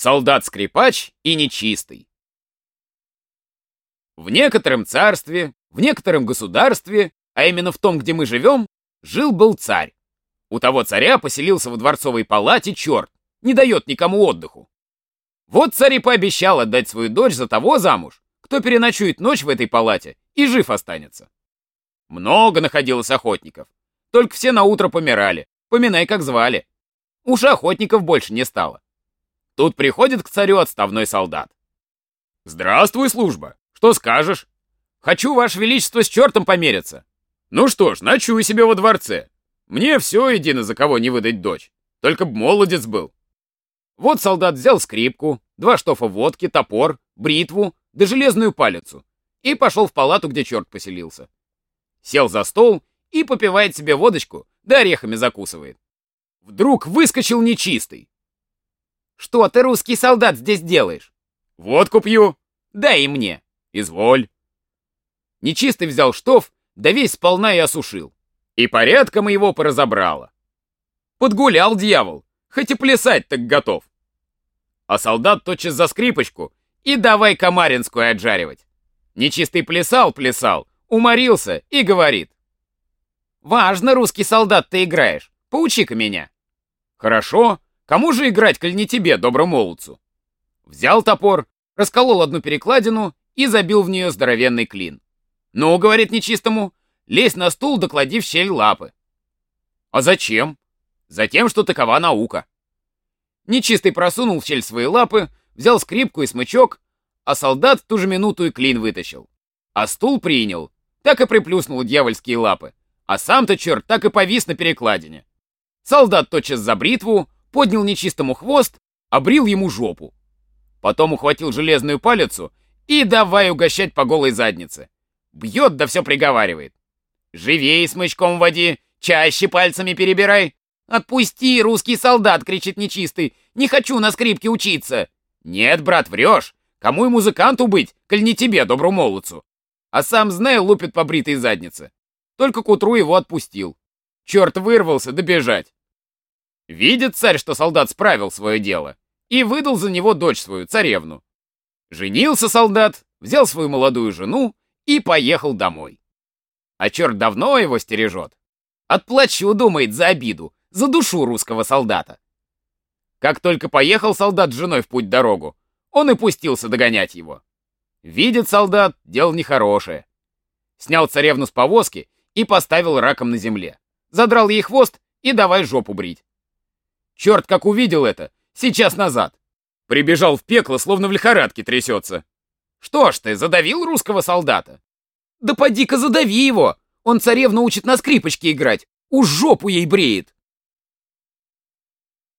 Солдат-скрипач и нечистый. В некотором царстве, в некотором государстве, а именно в том, где мы живем, жил-был царь. У того царя поселился во дворцовой палате черт, не дает никому отдыху. Вот царь и пообещал отдать свою дочь за того замуж, кто переночует ночь в этой палате и жив останется. Много находилось охотников, только все на утро помирали, поминай, как звали. Уж охотников больше не стало. Тут приходит к царю отставной солдат. «Здравствуй, служба! Что скажешь? Хочу, ваше величество, с чертом помериться. Ну что ж, ночую себе во дворце. Мне все едино, за кого не выдать дочь. Только б молодец был». Вот солдат взял скрипку, два штофа водки, топор, бритву да железную палицу и пошел в палату, где черт поселился. Сел за стол и попивает себе водочку, да орехами закусывает. Вдруг выскочил нечистый. «Что ты, русский солдат, здесь делаешь?» «Водку пью». «Дай и мне». «Изволь». Нечистый взял штоф, да весь сполна и осушил. И порядком его поразобрало. Подгулял дьявол, хоть и плясать так готов. А солдат тотчас за скрипочку и давай Камаринскую отжаривать. Нечистый плясал-плясал, уморился и говорит. «Важно, русский солдат, ты играешь. Поучи-ка меня». «Хорошо. Кому же играть, коль не тебе, добромолодцу?» Взял топор, расколол одну перекладину и забил в нее здоровенный клин. «Ну, — говорит нечистому, — лезь на стул, доклади в щель лапы». «А зачем?» «Затем, что такова наука». Нечистый просунул в щель свои лапы, взял скрипку и смычок, а солдат в ту же минуту и клин вытащил. А стул принял, так и приплюснул дьявольские лапы, а сам-то черт так и повис на перекладине. Солдат тотчас за бритву, поднял нечистому хвост, обрил ему жопу. Потом ухватил железную палицу и давай угощать по голой заднице. Бьет да все приговаривает. «Живей смычком води, чаще пальцами перебирай!» «Отпусти, русский солдат!» — кричит нечистый. «Не хочу на скрипке учиться!» «Нет, брат, врешь! Кому и музыканту быть, коль не тебе, добру молодцу!» А сам, знаю, лупит по бритой заднице. Только к утру его отпустил. Черт вырвался добежать. Видит царь, что солдат справил свое дело, и выдал за него дочь свою, царевну. Женился солдат, взял свою молодую жену и поехал домой. А черт давно его стережет. Отплачу, думает, за обиду, за душу русского солдата. Как только поехал солдат с женой в путь-дорогу, он и пустился догонять его. Видит солдат, дело нехорошее. Снял царевну с повозки и поставил раком на земле. Задрал ей хвост и давай жопу брить. Черт, как увидел это, сейчас назад. Прибежал в пекло, словно в лихорадке трясется. Что ж ты, задавил русского солдата? Да поди-ка задави его! Он царевну учит на скрипочке играть, уж жопу ей бреет.